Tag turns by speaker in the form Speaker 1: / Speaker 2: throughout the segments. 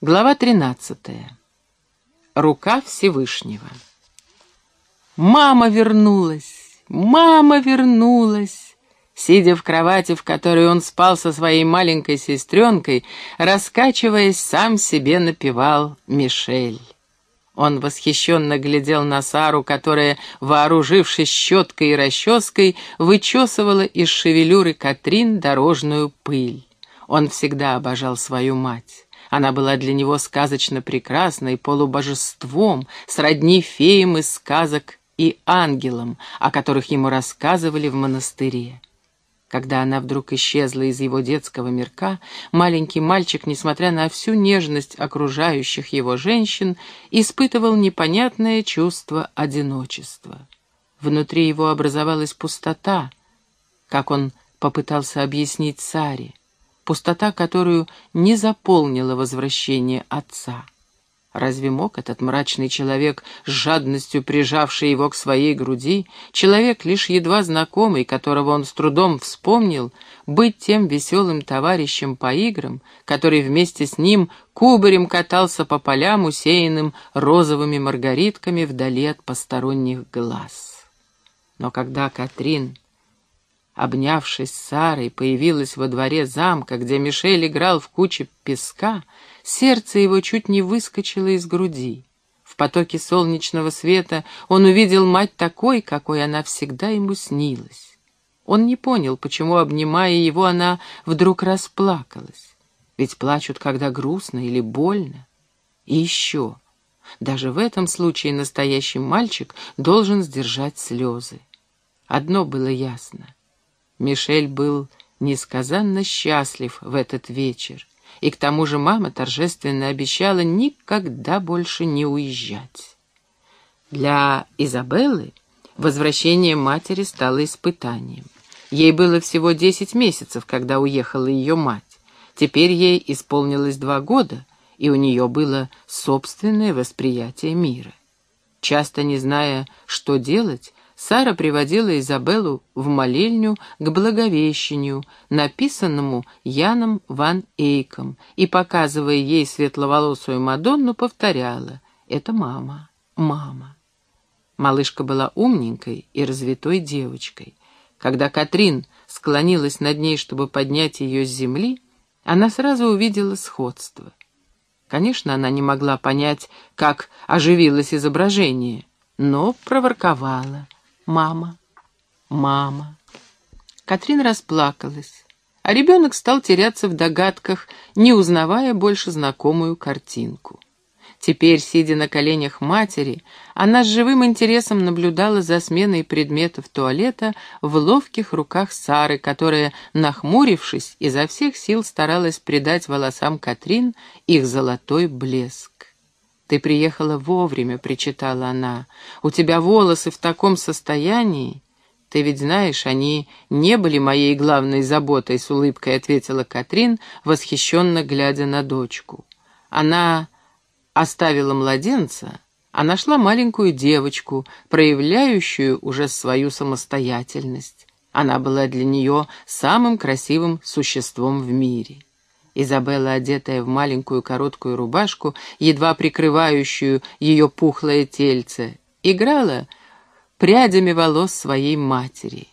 Speaker 1: Глава 13. Рука Всевышнего. Мама вернулась! Мама вернулась! Сидя в кровати, в которой он спал со своей маленькой сестренкой, раскачиваясь, сам себе напевал Мишель. Он восхищенно глядел на Сару, которая, вооружившись щеткой и расческой, вычесывала из шевелюры Катрин дорожную пыль. Он всегда обожал свою мать. Она была для него сказочно прекрасной, полубожеством, сродни феям из сказок и ангелам, о которых ему рассказывали в монастыре. Когда она вдруг исчезла из его детского мирка, маленький мальчик, несмотря на всю нежность окружающих его женщин, испытывал непонятное чувство одиночества. Внутри его образовалась пустота, как он попытался объяснить Саре пустота, которую не заполнило возвращение отца. Разве мог этот мрачный человек, с жадностью прижавший его к своей груди, человек, лишь едва знакомый, которого он с трудом вспомнил, быть тем веселым товарищем по играм, который вместе с ним кубарем катался по полям, усеянным розовыми маргаритками вдали от посторонних глаз? Но когда Катрин обнявшись с Сарой, появилась во дворе замка, где Мишель играл в куче песка, сердце его чуть не выскочило из груди. В потоке солнечного света он увидел мать такой, какой она всегда ему снилась. Он не понял, почему, обнимая его, она вдруг расплакалась. Ведь плачут, когда грустно или больно. И еще, даже в этом случае настоящий мальчик должен сдержать слезы. Одно было ясно. Мишель был несказанно счастлив в этот вечер, и к тому же мама торжественно обещала никогда больше не уезжать. Для Изабеллы возвращение матери стало испытанием. Ей было всего десять месяцев, когда уехала ее мать. Теперь ей исполнилось два года, и у нее было собственное восприятие мира. Часто не зная, что делать, Сара приводила Изабеллу в молельню к Благовещению, написанному Яном ван Эйком, и, показывая ей светловолосую Мадонну, повторяла «Это мама, мама». Малышка была умненькой и развитой девочкой. Когда Катрин склонилась над ней, чтобы поднять ее с земли, она сразу увидела сходство. Конечно, она не могла понять, как оживилось изображение, но проворковала — «Мама, мама». Катрин расплакалась, а ребенок стал теряться в догадках, не узнавая больше знакомую картинку. Теперь, сидя на коленях матери, она с живым интересом наблюдала за сменой предметов туалета в ловких руках Сары, которая, нахмурившись, изо всех сил старалась придать волосам Катрин их золотой блеск. «Ты приехала вовремя», — причитала она. «У тебя волосы в таком состоянии?» «Ты ведь знаешь, они не были моей главной заботой», — с улыбкой ответила Катрин, восхищенно глядя на дочку. Она оставила младенца, а нашла маленькую девочку, проявляющую уже свою самостоятельность. Она была для нее самым красивым существом в мире. Изабелла, одетая в маленькую короткую рубашку, едва прикрывающую ее пухлое тельце, играла прядями волос своей матери.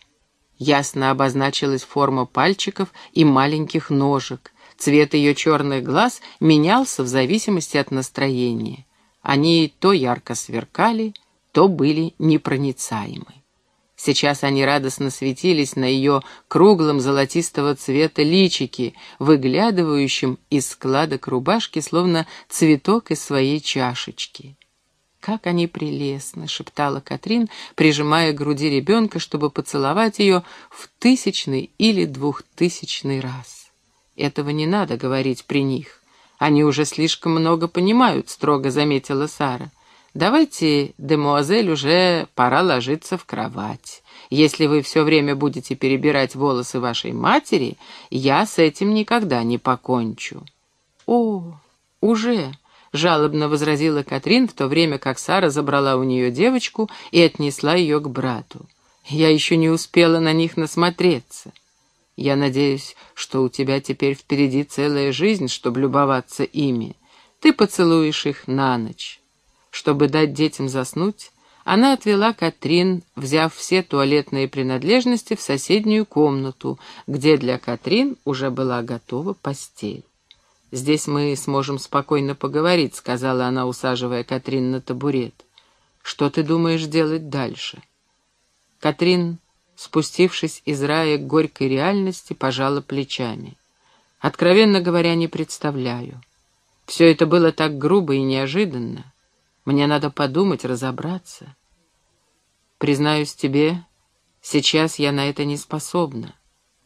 Speaker 1: Ясно обозначилась форма пальчиков и маленьких ножек. Цвет ее черных глаз менялся в зависимости от настроения. Они то ярко сверкали, то были непроницаемы. Сейчас они радостно светились на ее круглом золотистого цвета личике, выглядывающем из складок рубашки, словно цветок из своей чашечки. «Как они прелестны!» — шептала Катрин, прижимая к груди ребенка, чтобы поцеловать ее в тысячный или двухтысячный раз. «Этого не надо говорить при них. Они уже слишком много понимают», — строго заметила Сара. Давайте, демуазель, уже пора ложиться в кровать. Если вы все время будете перебирать волосы вашей матери, я с этим никогда не покончу». «О, уже!» — жалобно возразила Катрин, в то время как Сара забрала у нее девочку и отнесла ее к брату. «Я еще не успела на них насмотреться. Я надеюсь, что у тебя теперь впереди целая жизнь, чтобы любоваться ими. Ты поцелуешь их на ночь. Чтобы дать детям заснуть, она отвела Катрин, взяв все туалетные принадлежности в соседнюю комнату, где для Катрин уже была готова постель. «Здесь мы сможем спокойно поговорить», — сказала она, усаживая Катрин на табурет. «Что ты думаешь делать дальше?» Катрин, спустившись из рая к горькой реальности, пожала плечами. «Откровенно говоря, не представляю. Все это было так грубо и неожиданно. Мне надо подумать, разобраться. Признаюсь тебе, сейчас я на это не способна.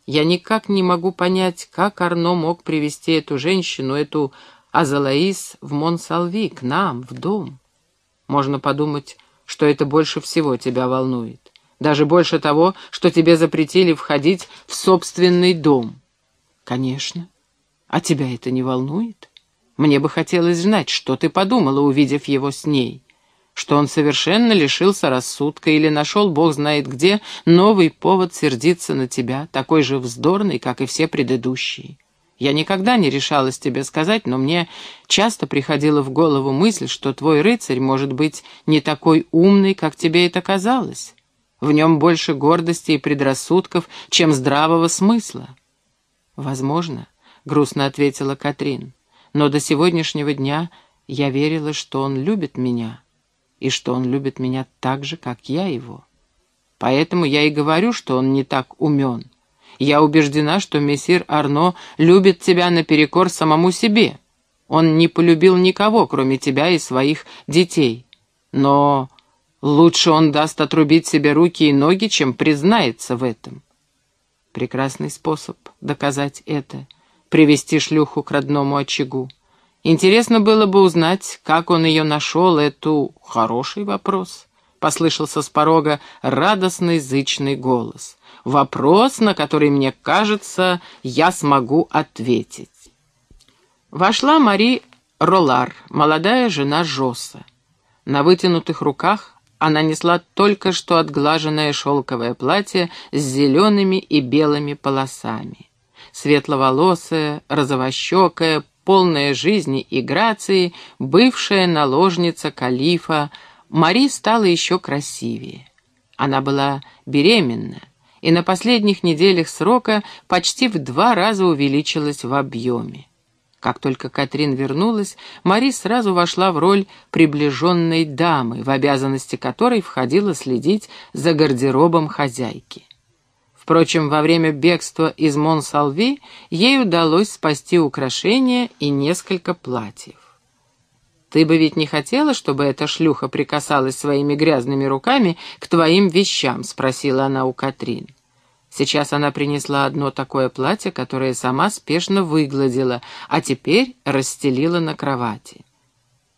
Speaker 1: Я никак не могу понять, как Арно мог привести эту женщину, эту Азалаис, в Монсалви, к нам, в дом. Можно подумать, что это больше всего тебя волнует. Даже больше того, что тебе запретили входить в собственный дом. Конечно. А тебя это не волнует? Мне бы хотелось знать, что ты подумала, увидев его с ней. Что он совершенно лишился рассудка или нашел, бог знает где, новый повод сердиться на тебя, такой же вздорный, как и все предыдущие. Я никогда не решалась тебе сказать, но мне часто приходила в голову мысль, что твой рыцарь может быть не такой умный, как тебе это казалось. В нем больше гордости и предрассудков, чем здравого смысла. «Возможно», — грустно ответила Катрин но до сегодняшнего дня я верила, что он любит меня, и что он любит меня так же, как я его. Поэтому я и говорю, что он не так умен. Я убеждена, что мессир Арно любит тебя наперекор самому себе. Он не полюбил никого, кроме тебя и своих детей. Но лучше он даст отрубить себе руки и ноги, чем признается в этом. Прекрасный способ доказать это — привести шлюху к родному очагу. Интересно было бы узнать, как он ее нашел, эту хороший вопрос. Послышался с порога радостный зычный голос. Вопрос, на который, мне кажется, я смогу ответить. Вошла Мари Ролар, молодая жена Жоса. На вытянутых руках она несла только что отглаженное шелковое платье с зелеными и белыми полосами светловолосая, розовощекая, полная жизни и грации, бывшая наложница калифа, Мари стала еще красивее. Она была беременна, и на последних неделях срока почти в два раза увеличилась в объеме. Как только Катрин вернулась, Мари сразу вошла в роль приближенной дамы, в обязанности которой входило следить за гардеробом хозяйки. Впрочем, во время бегства из Монсалви ей удалось спасти украшения и несколько платьев. «Ты бы ведь не хотела, чтобы эта шлюха прикасалась своими грязными руками к твоим вещам?» — спросила она у Катрин. Сейчас она принесла одно такое платье, которое сама спешно выгладила, а теперь расстелила на кровати.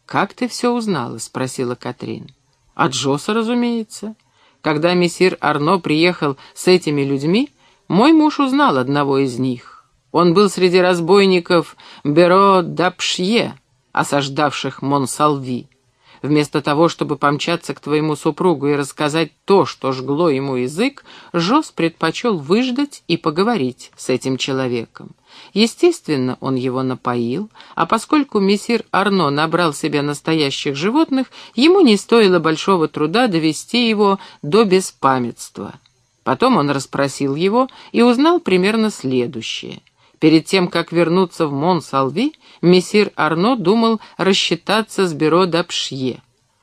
Speaker 1: «Как ты все узнала?» — спросила Катрин. «От Джоса, разумеется. Когда мессир Арно приехал с этими людьми, мой муж узнал одного из них. Он был среди разбойников Беро Дапшье, осаждавших Монсалви. Вместо того, чтобы помчаться к твоему супругу и рассказать то, что жгло ему язык, Жос предпочел выждать и поговорить с этим человеком. Естественно, он его напоил, а поскольку мессир Арно набрал себе настоящих животных, ему не стоило большого труда довести его до беспамятства. Потом он расспросил его и узнал примерно следующее. Перед тем, как вернуться в Монсалви, мессир Арно думал рассчитаться с бюро Дапшье.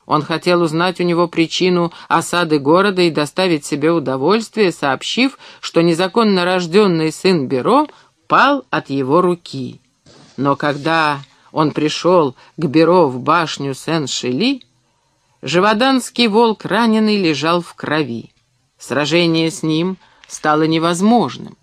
Speaker 1: Он хотел узнать у него причину осады города и доставить себе удовольствие, сообщив, что незаконно рожденный сын Бюро пал от его руки. Но когда он пришел к бюро в башню Сен-Шели, живоданский волк раненый лежал в крови. Сражение с ним стало невозможным.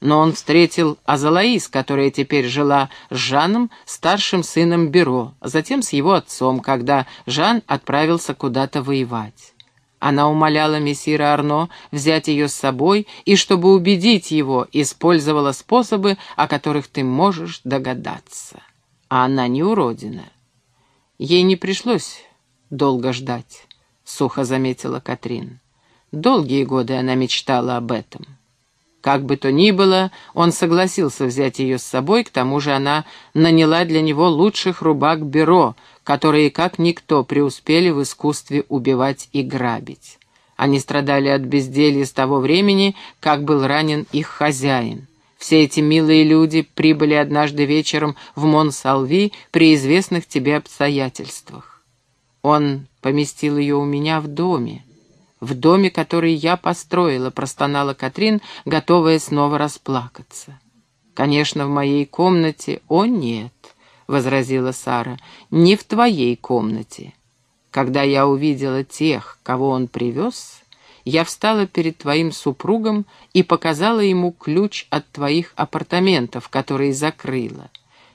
Speaker 1: Но он встретил Азалаис, которая теперь жила с Жаном, старшим сыном Бюро, а затем с его отцом, когда Жан отправился куда-то воевать. Она умоляла мессира Арно взять ее с собой и, чтобы убедить его, использовала способы, о которых ты можешь догадаться. А она не уродина. Ей не пришлось долго ждать, — сухо заметила Катрин. Долгие годы она мечтала об этом. Как бы то ни было, он согласился взять ее с собой, к тому же она наняла для него лучших рубак бюро, которые, как никто, преуспели в искусстве убивать и грабить. Они страдали от безделья с того времени, как был ранен их хозяин. Все эти милые люди прибыли однажды вечером в Монсалви при известных тебе обстоятельствах. Он поместил ее у меня в доме, в доме, который я построила», — простонала Катрин, готовая снова расплакаться. «Конечно, в моей комнате...» «О, нет», — возразила Сара, — «не в твоей комнате. Когда я увидела тех, кого он привез, я встала перед твоим супругом и показала ему ключ от твоих апартаментов, которые закрыла.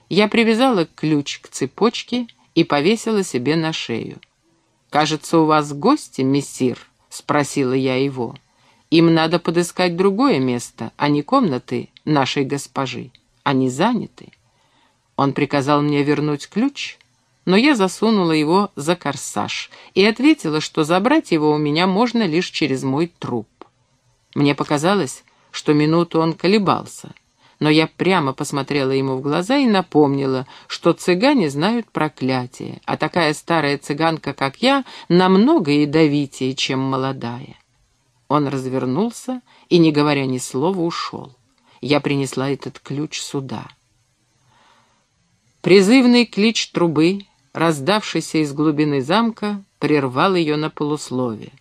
Speaker 1: Я привязала ключ к цепочке и повесила себе на шею. «Кажется, у вас гости, мессир?» — спросила я его. «Им надо подыскать другое место, а не комнаты нашей госпожи. Они заняты». Он приказал мне вернуть ключ, но я засунула его за корсаж и ответила, что забрать его у меня можно лишь через мой труп. Мне показалось, что минуту он колебался, но я прямо посмотрела ему в глаза и напомнила, что цыгане знают проклятие, а такая старая цыганка, как я, намного ядовитее, чем молодая. Он развернулся и, не говоря ни слова, ушел. Я принесла этот ключ сюда. Призывный клич трубы, раздавшийся из глубины замка, прервал ее на полуслове.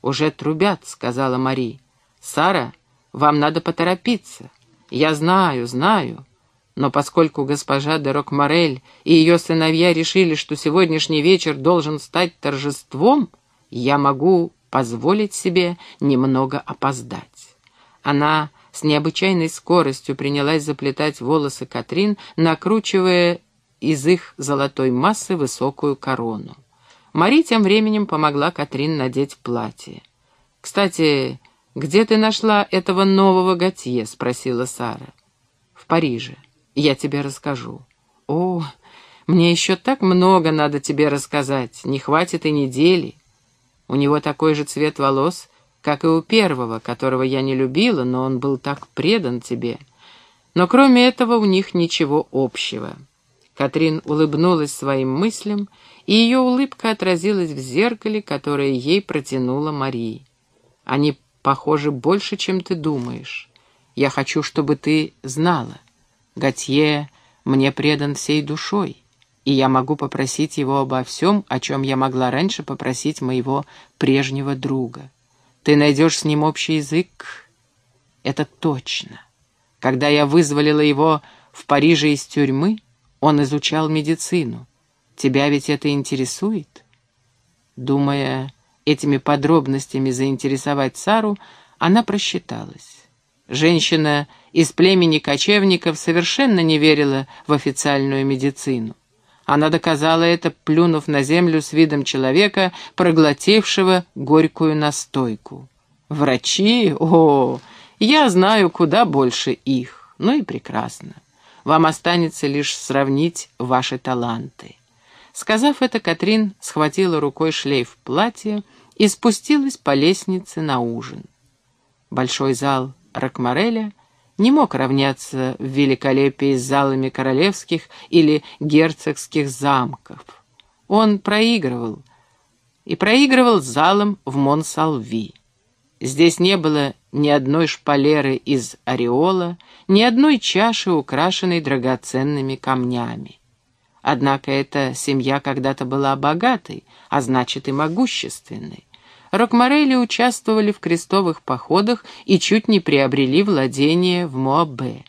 Speaker 1: «Уже трубят», — сказала Мари. «Сара, вам надо поторопиться. Я знаю, знаю. Но поскольку госпожа де Рокморель и ее сыновья решили, что сегодняшний вечер должен стать торжеством, я могу позволить себе немного опоздать. Она с необычайной скоростью принялась заплетать волосы Катрин, накручивая из их золотой массы высокую корону. Мари тем временем помогла Катрин надеть платье. «Кстати, «Где ты нашла этого нового Готье?» — спросила Сара. «В Париже. Я тебе расскажу». «О, мне еще так много надо тебе рассказать. Не хватит и недели. У него такой же цвет волос, как и у первого, которого я не любила, но он был так предан тебе. Но кроме этого у них ничего общего». Катрин улыбнулась своим мыслям, и ее улыбка отразилась в зеркале, которое ей протянула Мария. Они похоже, больше, чем ты думаешь. Я хочу, чтобы ты знала. Готье мне предан всей душой, и я могу попросить его обо всем, о чем я могла раньше попросить моего прежнего друга. Ты найдешь с ним общий язык? Это точно. Когда я вызволила его в Париже из тюрьмы, он изучал медицину. Тебя ведь это интересует? Думая этими подробностями заинтересовать Сару, она просчиталась. Женщина из племени кочевников совершенно не верила в официальную медицину. Она доказала это, плюнув на землю с видом человека, проглотившего горькую настойку. «Врачи? О, я знаю куда больше их. Ну и прекрасно. Вам останется лишь сравнить ваши таланты». Сказав это, Катрин схватила рукой шлейф платья и спустилась по лестнице на ужин. Большой зал Ракмареля не мог равняться в великолепии с залами королевских или герцогских замков. Он проигрывал, и проигрывал залом в Монсалви. Здесь не было ни одной шпалеры из ореола, ни одной чаши, украшенной драгоценными камнями. Однако эта семья когда-то была богатой, а значит и могущественной. Рокморели участвовали в крестовых походах и чуть не приобрели владение в Моабе.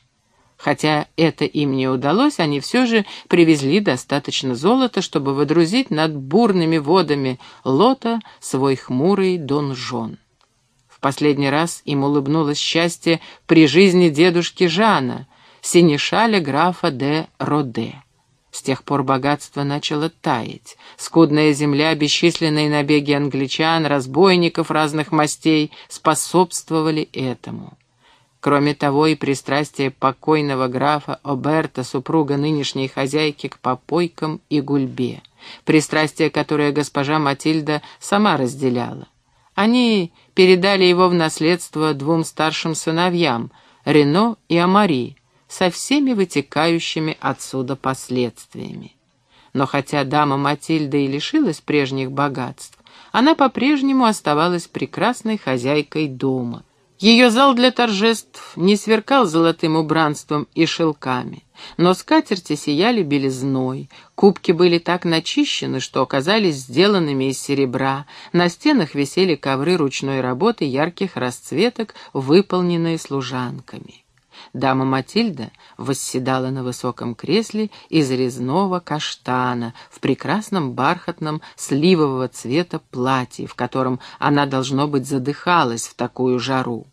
Speaker 1: Хотя это им не удалось, они все же привезли достаточно золота, чтобы водрузить над бурными водами Лота свой хмурый донжон. В последний раз им улыбнулось счастье при жизни дедушки Жана, синешаля графа де Роде. С тех пор богатство начало таять. Скудная земля, бесчисленные набеги англичан, разбойников разных мастей способствовали этому. Кроме того, и пристрастие покойного графа Оберта, супруга нынешней хозяйки, к попойкам и гульбе. Пристрастие, которое госпожа Матильда сама разделяла. Они передали его в наследство двум старшим сыновьям, Рено и Амари, со всеми вытекающими отсюда последствиями. Но хотя дама Матильда и лишилась прежних богатств, она по-прежнему оставалась прекрасной хозяйкой дома. Ее зал для торжеств не сверкал золотым убранством и шелками, но скатерти сияли белизной, кубки были так начищены, что оказались сделанными из серебра, на стенах висели ковры ручной работы ярких расцветок, выполненные служанками. Дама Матильда восседала на высоком кресле из резного каштана в прекрасном бархатном сливового цвета платье, в котором она, должно быть, задыхалась в такую жару.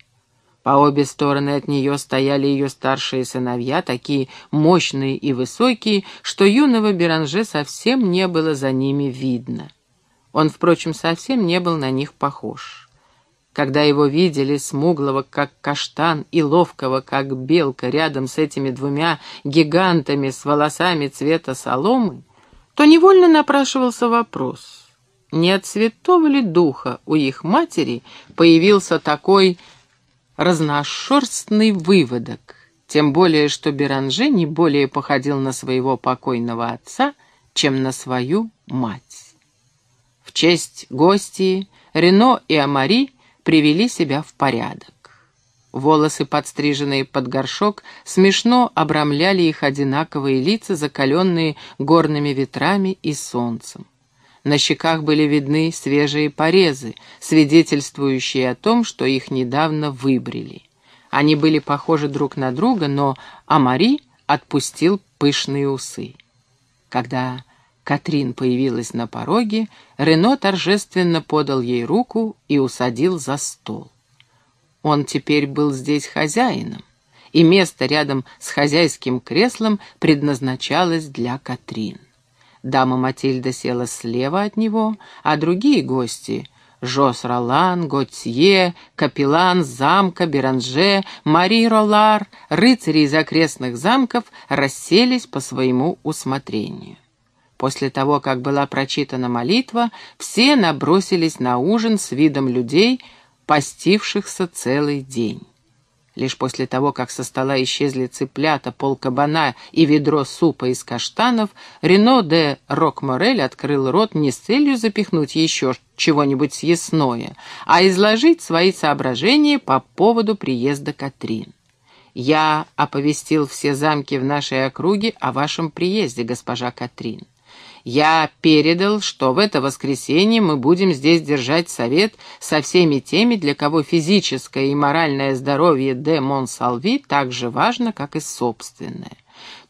Speaker 1: По обе стороны от нее стояли ее старшие сыновья, такие мощные и высокие, что юного Беранже совсем не было за ними видно. Он, впрочем, совсем не был на них похож. Когда его видели, смуглого, как каштан, и ловкого, как белка, рядом с этими двумя гигантами с волосами цвета соломы, то невольно напрашивался вопрос, не от святого ли духа у их матери появился такой разношерстный выводок, тем более что Беранже не более походил на своего покойного отца, чем на свою мать. В честь гостей Рено и Амари привели себя в порядок. Волосы, подстриженные под горшок, смешно обрамляли их одинаковые лица, закаленные горными ветрами и солнцем. На щеках были видны свежие порезы, свидетельствующие о том, что их недавно выбрили. Они были похожи друг на друга, но Амари отпустил пышные усы. Когда Катрин появилась на пороге, Рено торжественно подал ей руку и усадил за стол. Он теперь был здесь хозяином, и место рядом с хозяйским креслом предназначалось для Катрин. Дама Матильда села слева от него, а другие гости — Жос Ролан, Готье, капеллан замка, Беранже, Мари Ролар, рыцари из окрестных замков расселись по своему усмотрению. После того, как была прочитана молитва, все набросились на ужин с видом людей, постившихся целый день. Лишь после того, как со стола исчезли цыплята, полкабана и ведро супа из каштанов, Рено де Рокморель открыл рот не с целью запихнуть еще чего-нибудь съестное, а изложить свои соображения по поводу приезда Катрин. «Я оповестил все замки в нашей округе о вашем приезде, госпожа Катрин. Я передал, что в это воскресенье мы будем здесь держать совет со всеми теми, для кого физическое и моральное здоровье де Монсалви так же важно, как и собственное.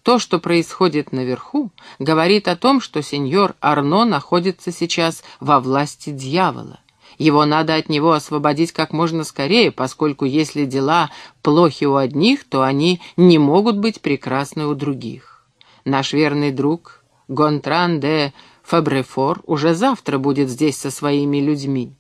Speaker 1: То, что происходит наверху, говорит о том, что сеньор Арно находится сейчас во власти дьявола. Его надо от него освободить как можно скорее, поскольку если дела плохи у одних, то они не могут быть прекрасны у других. Наш верный друг Гонтран де Фабрефор уже завтра будет здесь со своими людьми.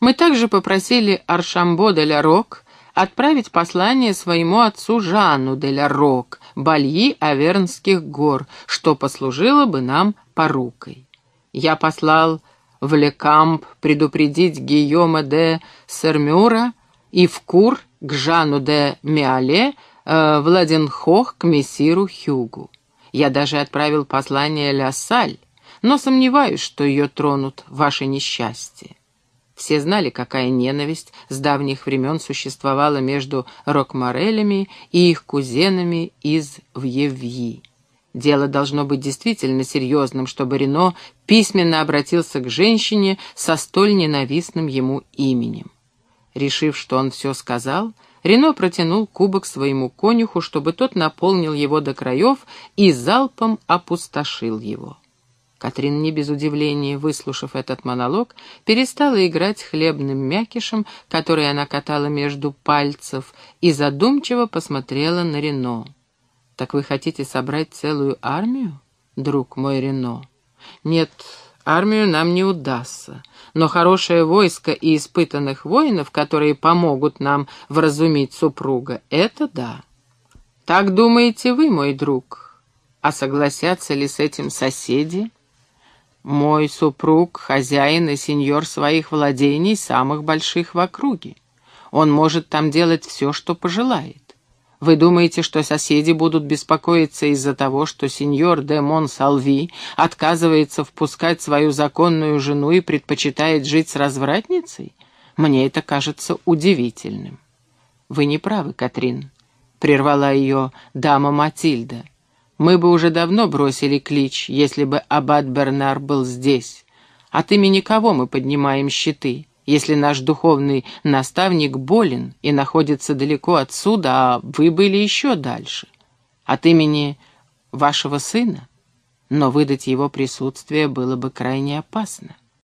Speaker 1: Мы также попросили Аршамбо де ля Рок отправить послание своему отцу Жанну де ля Рок, бальи Авернских гор, что послужило бы нам порукой. Я послал в Лекамп предупредить Гийома де Сермюра и в Кур к Жанну де Миале, э, Ладенхох к мессиру Хюгу. Я даже отправил послание Ля Саль, но сомневаюсь, что ее тронут ваши несчастья. Все знали, какая ненависть с давних времен существовала между Рокморелями и их кузенами из Вьевьи. Дело должно быть действительно серьезным, чтобы Рено письменно обратился к женщине со столь ненавистным ему именем. Решив, что он все сказал, Рено протянул кубок своему конюху, чтобы тот наполнил его до краев и залпом опустошил его. Катрин, не без удивления, выслушав этот монолог, перестала играть хлебным мякишем, который она катала между пальцев, и задумчиво посмотрела на Рено. «Так вы хотите собрать целую армию, друг мой Рено?» «Нет, армию нам не удастся но хорошее войско и испытанных воинов, которые помогут нам вразумить супруга, это да. Так думаете вы, мой друг? А согласятся ли с этим соседи? Мой супруг — хозяин и сеньор своих владений, самых больших в округе. Он может там делать все, что пожелает. Вы думаете, что соседи будут беспокоиться из-за того, что сеньор де Монсалви отказывается впускать свою законную жену и предпочитает жить с развратницей? Мне это кажется удивительным. Вы не правы, Катрин, — прервала ее дама Матильда. Мы бы уже давно бросили клич, если бы аббат Бернар был здесь. От имени кого мы поднимаем щиты? Если наш духовный наставник болен и находится далеко отсюда, а вы были еще дальше. От имени вашего сына? Но выдать его присутствие было бы крайне опасно.